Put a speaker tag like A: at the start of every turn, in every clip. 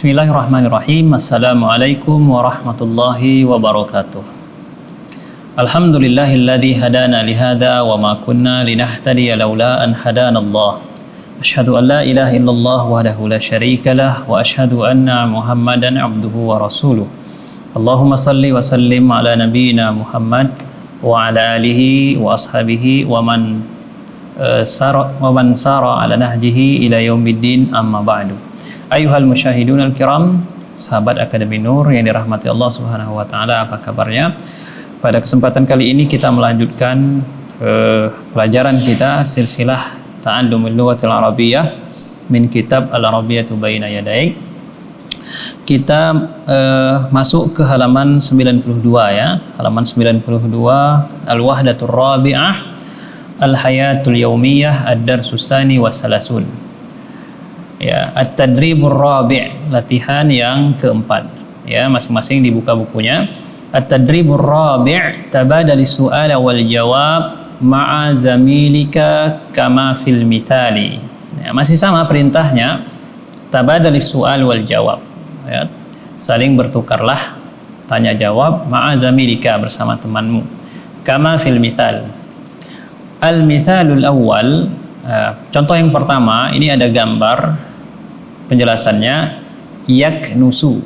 A: Bismillahirrahmanirrahim. Assalamualaikum warahmatullahi wabarakatuh. Alhamdulillahilladzi hadana lihada wa ma kunna linahtadiya laula an hadana Allah. Ashhadu an la ilaha illallah wahdahu la syarika lah wa ashhadu anna Muhammadan abduhu wa rasuluh. Allahumma salli wa sallim ala nabiyyina Muhammad wa ala alihi wa ashabihi wa man uh, sara wa man sara ala nahjihi ila yaumiddin amma ba'du. Ayuhal musyahidun al-kiram, sahabat Akademi Nur yang dirahmati Allah Subhanahu wa taala, apa kabarnya? Pada kesempatan kali ini kita melanjutkan uh, pelajaran kita silsilah Ta'allumul Lughatil Arabiyyah min kitab Al-Arabiyyatu Baina Yadai. Kita uh, masuk ke halaman 92 ya. Halaman 92 Al-Wahdatur Rabi'ah Al-Hayatul Yaumiyah Ad-Darsus Sani wa Salasun ya at-tadribur rabi' latihan yang keempat. Ya masing-masing dibuka bukunya. At-tadribur rabi' tabadali su'ala wal jawab ma'a zamilika kama fil mithali. Ya, masih sama perintahnya. Tabadali su'al wal jawab. Ya saling bertukarlah. Tanya jawab ma'a zamilika bersama temanmu. Kama fil mithal. Al mithalul awal uh, contoh yang pertama ini ada gambar penjelasannya yak nusu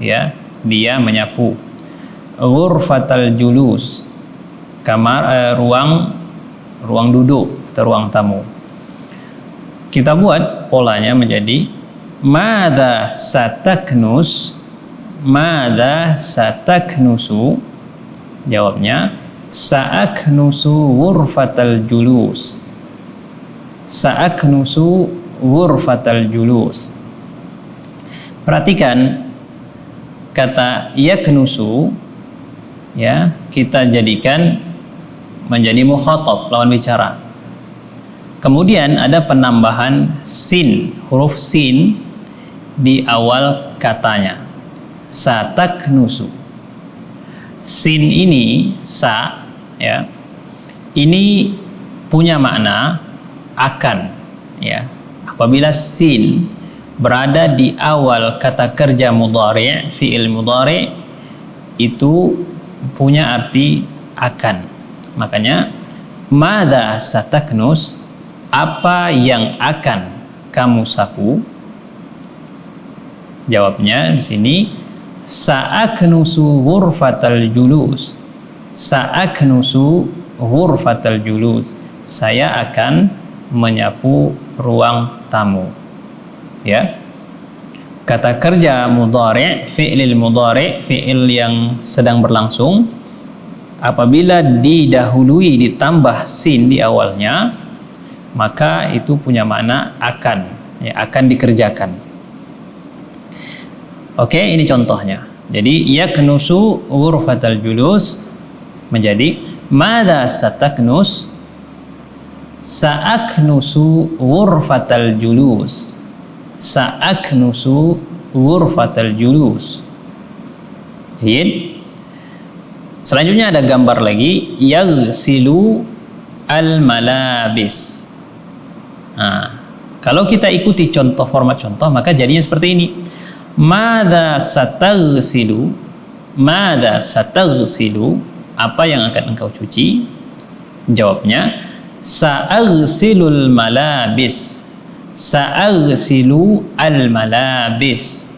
A: ya dia menyapu. Ghurfatal julus kamar eh, ruang ruang duduk atau ruang tamu. Kita buat polanya menjadi mada sataknus mada sataknusu. Jawabnya saaknusu ghurfatal julus. Saaknusu ghurfatal julus Perhatikan kata yaknusu ya kita jadikan menjadi mukhatab lawan bicara. Kemudian ada penambahan sin, huruf sin di awal katanya. Sataknusu. Sin ini sa ya. Ini punya makna akan ya. Apabila sin berada di awal kata kerja mudhari' fi'il mudhari' itu punya arti akan. Makanya mada sataknus apa yang akan kamu sapu jawabnya di sini sa'aknusu ghurfatal julus. Sa'aknusu ghurfatal julus. Saya akan menyapu ruang tamu. Ya. Kata kerja mudhari fi'il mudhari fi'il yang sedang berlangsung apabila didahului ditambah sin di awalnya maka itu punya makna akan ya akan dikerjakan. Oke ini contohnya. Jadi yaknusu ghurfatal julus menjadi mada sataknus sa'aknusu ghurfatal julus sa'aknusu ghurfatal julus. Jadi selanjutnya ada gambar lagi yaghsilu al malabis. Nah, kalau kita ikuti contoh format contoh maka jadinya seperti ini. Mada sataghsilu? Mada sataghsilu? Apa yang akan engkau cuci? Jawabnya sa'aghsilul malabis Sa'agsilu al-malabis.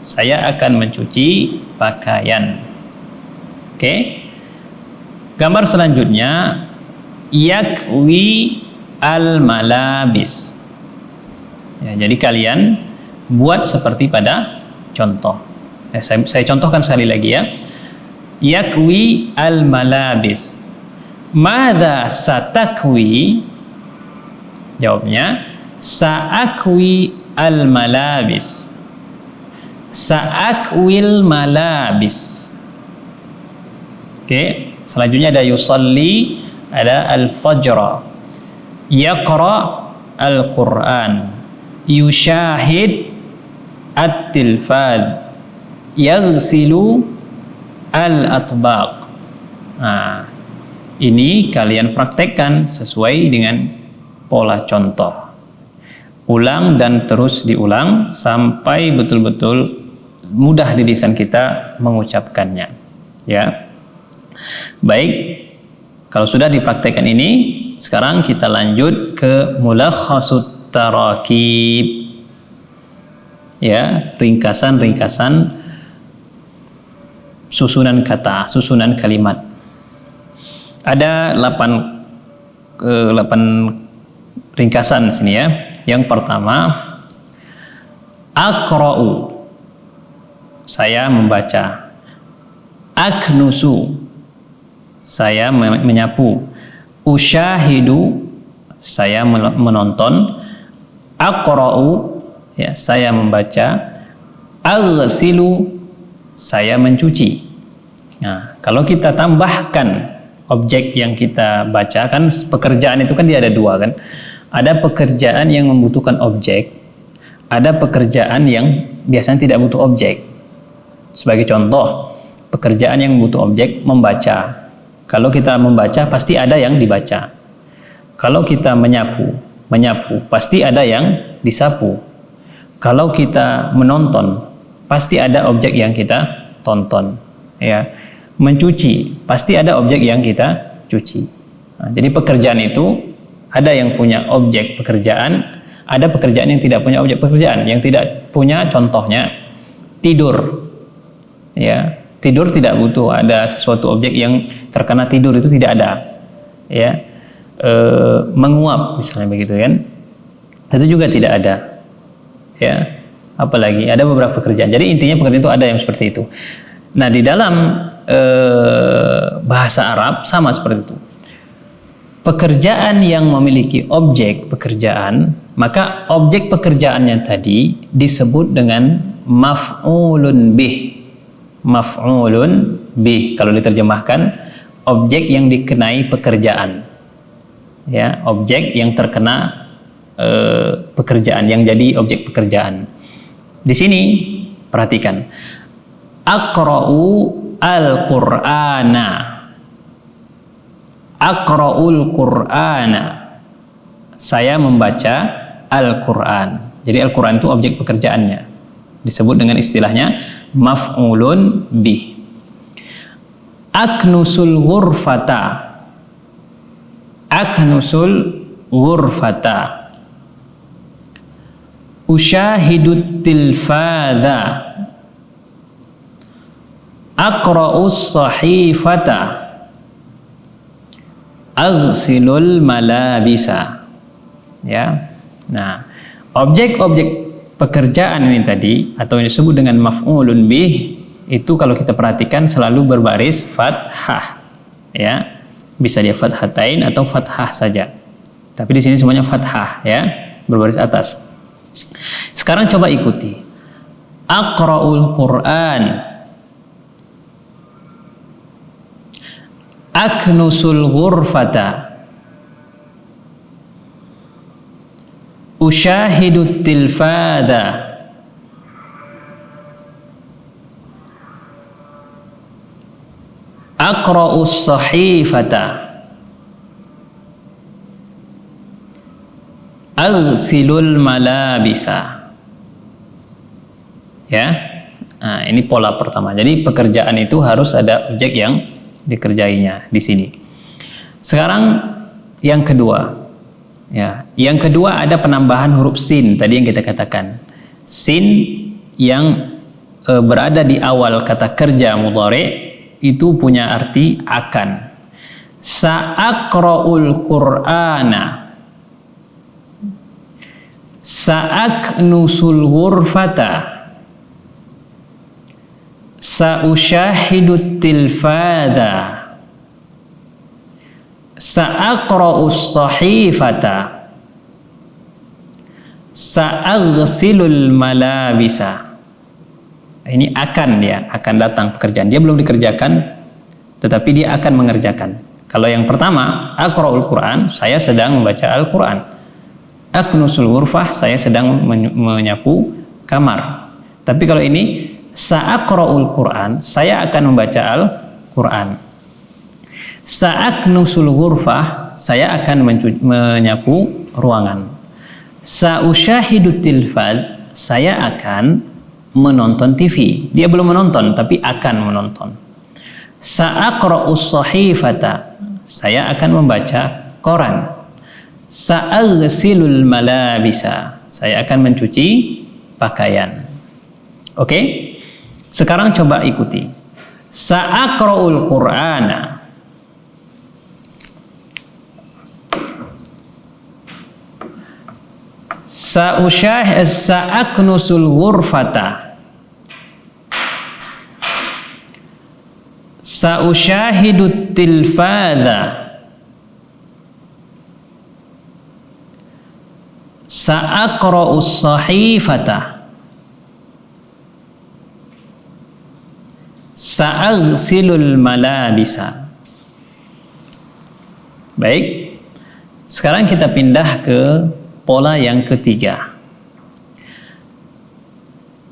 A: Saya akan mencuci pakaian. Oke. Okay. Gambar selanjutnya yakwi al-malabis. Ya, jadi kalian buat seperti pada contoh. Ya, saya, saya contohkan sekali lagi ya. Yakwi al-malabis. Mada satakwi? Jawabnya, Sa'akwi al-malabis. Sa'akwil malabis. Oke, okay. selanjutnya ada yusalli, ada al-fajra. Yaqra al-Qur'an. Yushahid at-tilfad. Al-atbaq. Nah, ini kalian praktekkan sesuai dengan pola contoh. ulang dan terus diulang sampai betul-betul mudah di lisan kita mengucapkannya ya baik kalau sudah dipraktekkan ini sekarang kita lanjut ke mulakhasut tarakib ya ringkasan-ringkasan susunan kata susunan kalimat ada 8 eh, 8 ringkasan sini ya yang pertama, akra'u. Saya membaca. Aknusu. Saya menyapu. Usyahidu. Saya menonton. Akra'u. Ya, saya membaca. Aghsilu. Saya mencuci. Nah, kalau kita tambahkan objek yang kita baca kan pekerjaan itu kan dia ada dua kan ada pekerjaan yang membutuhkan objek, ada pekerjaan yang biasanya tidak butuh objek. Sebagai contoh, pekerjaan yang butuh objek membaca. Kalau kita membaca pasti ada yang dibaca. Kalau kita menyapu, menyapu pasti ada yang disapu. Kalau kita menonton, pasti ada objek yang kita tonton. Ya, mencuci pasti ada objek yang kita cuci. Nah, jadi pekerjaan itu ada yang punya objek pekerjaan, ada pekerjaan yang tidak punya objek pekerjaan, yang tidak punya contohnya tidur. Ya, tidur tidak butuh ada sesuatu objek yang terkena tidur itu tidak ada. Ya. E, menguap misalnya begitu kan. Itu juga tidak ada. Ya. Apalagi ada beberapa pekerjaan. Jadi intinya pekerjaan itu ada yang seperti itu. Nah, di dalam e, bahasa Arab sama seperti itu pekerjaan yang memiliki objek pekerjaan, maka objek pekerjaannya tadi disebut dengan maf'ulun bih. Maf'ulun bih kalau diterjemahkan objek yang dikenai pekerjaan. Ya, objek yang terkena uh, pekerjaan yang jadi objek pekerjaan. Di sini perhatikan. Aqra'u al-Qur'ana Aqra'ul Qur'ana. Saya membaca Al-Qur'an. Jadi Al-Qur'an itu objek pekerjaannya. Disebut dengan istilahnya maf'ulun bih. Aknusul ghurfata. Aknusul ghurfata. Ushahidut tilfadha. Aqra'us sahifata aghsilul malabisa. Ya. Nah, objek-objek pekerjaan ini tadi atau yang disebut dengan maf'ulun bih itu kalau kita perhatikan selalu berbaris fathah. Ya. Bisa dia fathatain atau fathah saja. Tapi di sini semuanya fathah ya, berbaris atas. Sekarang coba ikuti. Aqra'ul Qur'an aknusul ghurfata. Usyahidu tilfada. Aqra'us sahifata aghsilul malabisa. Ya. Nah, ini pola pertama. Jadi pekerjaan itu harus ada objek yang dikerjainya di sini. Sekarang yang kedua, ya, yang kedua ada penambahan huruf sin tadi yang kita katakan. Sin yang e, berada di awal kata kerja mudhari itu punya arti akan. Sa'aqra'ul Qur'ana Sa'aknusul ghurfata Sa'usyahidu tilfada Sa'aqra'us sahifata Sa'aghsilul malabisa Ini akan ya, akan datang pekerjaan. Dia belum dikerjakan, tetapi dia akan mengerjakan. Kalau yang pertama, Aqra'ul Quran, saya sedang membaca Al-Quran. Aknusul ghurfah, saya sedang menyapu kamar. Tapi kalau ini sa'aqra'ul Quran, saya akan membaca Al-Quran. Sa'aknusul ghurfah, saya akan menyapu ruangan. Sa'usyahidu tilfad, saya akan menonton TV. Dia belum menonton, tapi akan menonton. Sa'aqra'us sahifata, saya akan membaca koran. Sa'aghsilul malabisa, saya akan mencuci pakaian. Oke? Okay? Sekarang coba ikuti. Sa'aqra'ul Qur'ana. Sa'usyah sa'aknusul ghurfata. Sa'usyahidu tilfadha. Sa'aqra'us sahifata. Sa'agsilul malabisa. Baik. Sekarang kita pindah ke pola yang ketiga.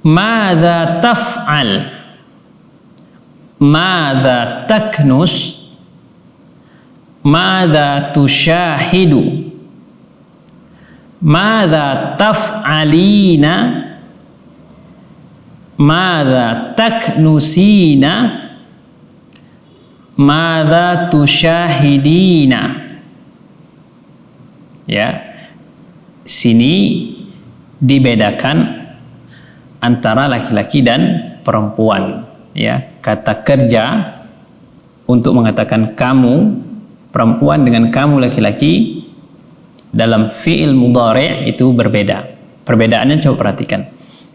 A: Mada taf'al? Mada taknus? Mada tusyahidu? Mada taf'alina? Mada taknusina? Mada tusyahidina? Ya. Sini dibedakan antara laki-laki dan perempuan, ya. Kata kerja untuk mengatakan kamu perempuan dengan kamu laki-laki dalam fi'il mudhari' itu berbeda. Perbedaannya coba perhatikan.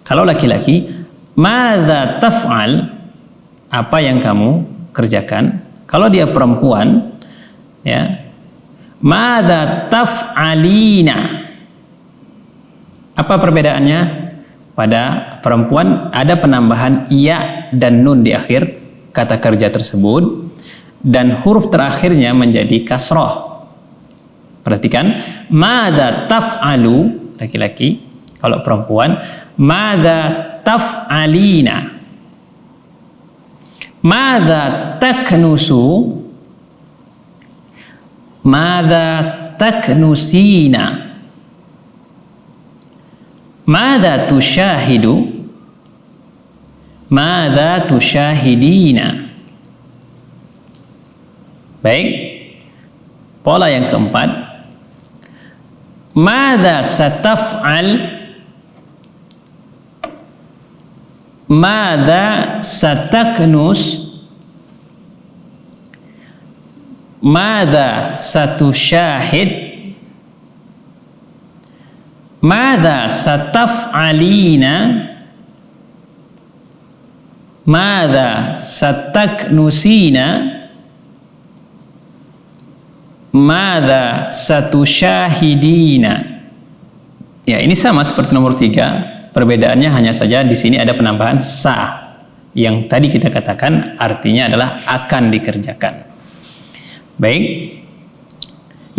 A: Kalau laki-laki, madza taf'al? Apa yang kamu kerjakan? Kalau dia perempuan, ya, madza taf'alina? Apa perbedaannya? Pada perempuan ada penambahan iya dan nun di akhir kata kerja tersebut dan huruf terakhirnya menjadi kasroh Perhatikan, mada taf'alu laki-laki, kalau perempuan, mada taf'alina. Mada taknusu? Mada taknusina? Mada tusyahidu Mada tusyahidina Baik. Pola yang keempat. Mada sataf'al Mada sataknus Mada satusyahid Mada sataf'alina Mada sataknusina Mada satu syahidina. Ya, ini sama seperti nomor tiga. Perbedaannya hanya saja di sini ada penambahan sa yang tadi kita katakan artinya adalah akan dikerjakan. Baik.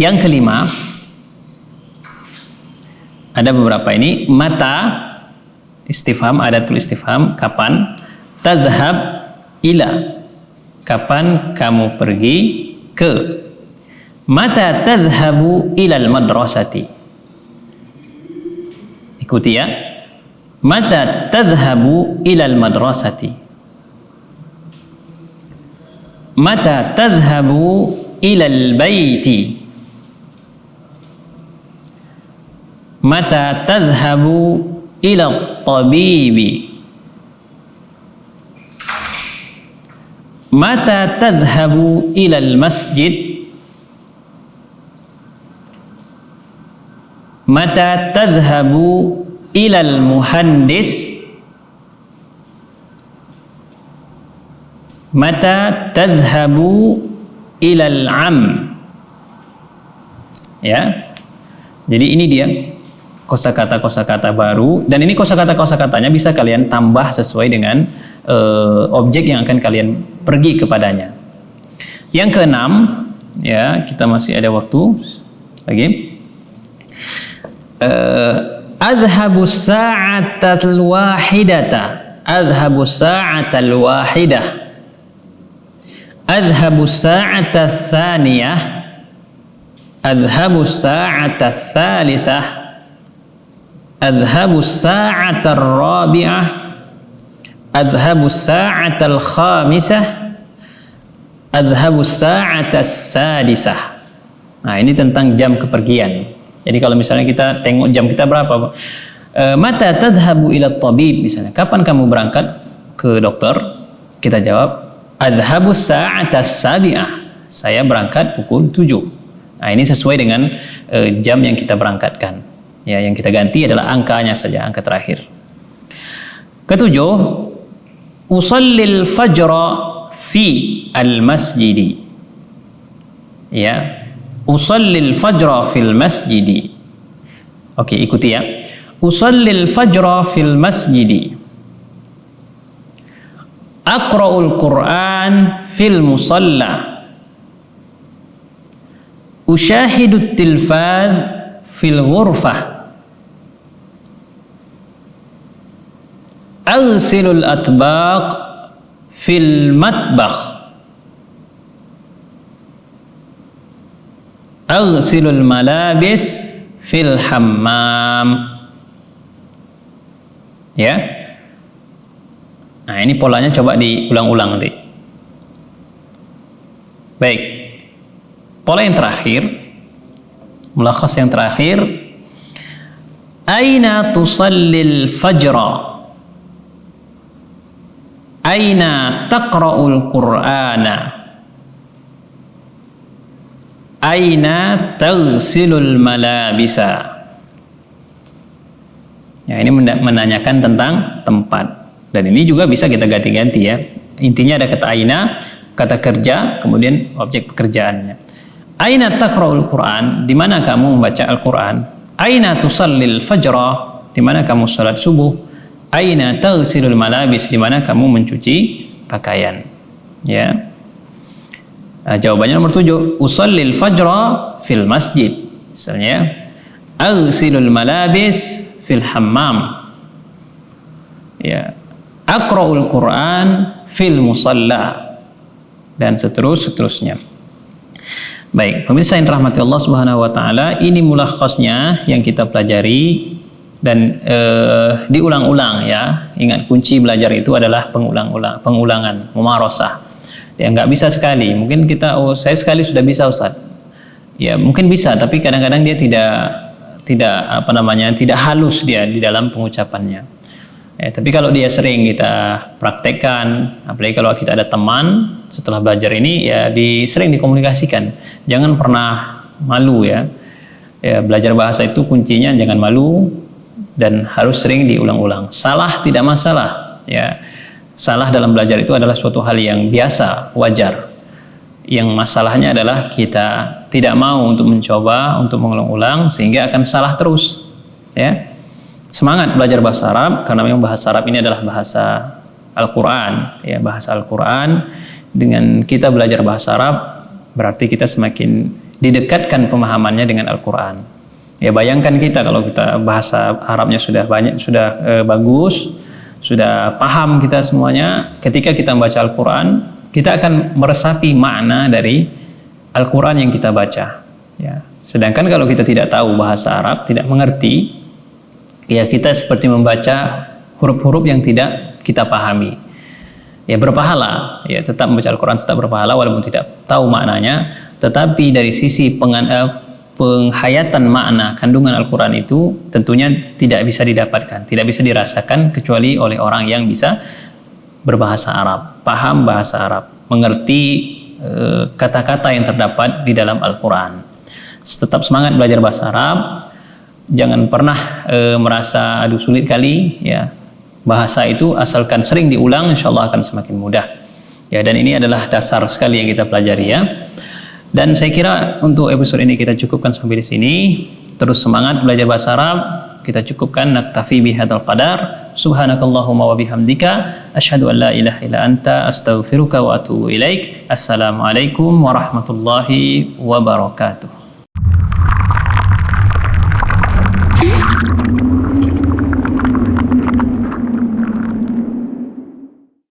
A: Yang kelima ada beberapa ini mata istifham ada tulis istifham kapan tazhab ila kapan kamu pergi ke Mata tadhhabu ilal madrasati? Ikuti ya. Mata tadhhabu ilal madrasati? Mata tadhhabu ilal baiti? Mata tadhhabu ila tabibi? Mata tadhhabu ilal masjid? mata tadhhabu ilal muhandis mata tadhhabu ilal am. Ya. Jadi ini dia kosakata kosakata baru. Dan ini kosakata kosakatanya bisa kalian tambah sesuai dengan uh, objek yang akan kalian pergi kepadanya. Yang keenam ya kita masih ada waktu lagi adhabu sa'atal wahidata adhabu sa'atal wahidah adhabu sa'atal thaniyah adhabu sa'atal thalithah adhabu sa'atar rabi'ah adhabu sa'atal khamisah adhabu sa'atas sadisah nah ini tentang jam kepergian jadi kalau misalnya kita tengok jam kita berapa e, mata tadhabu ila tabib misalnya kapan kamu berangkat ke dokter kita jawab adhabu sa'atas sabi'ah saya berangkat pukul 7 Nah, ini sesuai dengan uh, jam yang kita berangkatkan. Ya, yang kita ganti adalah angkanya saja, angka terakhir. Ketujuh, usallil fajra fi al-masjidi. Ya, usallil fajra fil masjidi. Oke, ikuti ya. Usallil fajra fil masjidi. Aqra'ul Qur'an fil musalla. Ushahidu tilfaz fil ghurfah Aghsilul atbaq fil matbakh Aghsilul malabis fil hammam Ya Nah ini polanya coba diulang-ulang nanti Baik Pola yang terakhir, mulakhas yang terakhir, Aina tusallil fajra? Aina taqra'ul Qur'ana? Aina taghsilul malabisa? Ya, ini menanyakan tentang tempat. Dan ini juga bisa kita ganti-ganti ya. Intinya ada kata aina, kata kerja, kemudian objek pekerjaannya. Aina taqra'ul Quran? Di mana kamu membaca Al-Quran? Aina tusallil fajra? Di mana kamu salat subuh? Aina taghsilul malabis? Di mana kamu mencuci pakaian? Ya. Nah, jawabannya nomor tujuh. Usallil fajra fil masjid. Misalnya, aghsilul malabis fil hammam. Ya. Aqra'ul Quran fil musalla dan seterus seterusnya. Baik, pemirsa yang rahmati Allah Subhanahu wa taala, ini mulakhasnya yang kita pelajari dan uh, diulang-ulang ya. Ingat kunci belajar itu adalah pengulang-ulang, pengulangan, mumarasah. Ya nggak bisa sekali. Mungkin kita oh saya sekali sudah bisa Ustaz. Ya, mungkin bisa tapi kadang-kadang dia tidak tidak apa namanya, tidak halus dia di dalam pengucapannya. Ya, tapi kalau dia sering kita praktekkan, apalagi kalau kita ada teman setelah belajar ini, ya di, sering dikomunikasikan. Jangan pernah malu ya. ya. Belajar bahasa itu kuncinya jangan malu dan harus sering diulang-ulang. Salah tidak masalah. Ya, salah dalam belajar itu adalah suatu hal yang biasa, wajar. Yang masalahnya adalah kita tidak mau untuk mencoba untuk mengulang-ulang sehingga akan salah terus. Ya, semangat belajar bahasa Arab karena memang bahasa Arab ini adalah bahasa Al-Quran ya bahasa Al-Quran dengan kita belajar bahasa Arab berarti kita semakin didekatkan pemahamannya dengan Al-Quran ya bayangkan kita kalau kita bahasa Arabnya sudah banyak sudah e, bagus sudah paham kita semuanya ketika kita membaca Al-Quran kita akan meresapi makna dari Al-Quran yang kita baca ya sedangkan kalau kita tidak tahu bahasa Arab tidak mengerti ya kita seperti membaca huruf-huruf yang tidak kita pahami. Ya berpahala, ya tetap membaca Al-Quran tetap berpahala walaupun tidak tahu maknanya, tetapi dari sisi pengan, eh, penghayatan makna kandungan Al-Quran itu tentunya tidak bisa didapatkan, tidak bisa dirasakan kecuali oleh orang yang bisa berbahasa Arab, paham bahasa Arab, mengerti eh, kata-kata eh, yang terdapat di dalam Al-Quran. Tetap semangat belajar bahasa Arab, jangan pernah e, merasa aduh sulit kali ya. Bahasa itu asalkan sering diulang insya Allah akan semakin mudah. Ya dan ini adalah dasar sekali yang kita pelajari ya dan saya kira untuk episode ini kita cukupkan sampai di sini. Terus semangat belajar bahasa Arab. Kita cukupkan. Naktafi bihadzal qadar. Subhanakallahumma wa bihamdika. Asyhadu an la ilaha illa anta. Astaghfiruka wa atubu ilaik. Assalamualaikum warahmatullahi wabarakatuh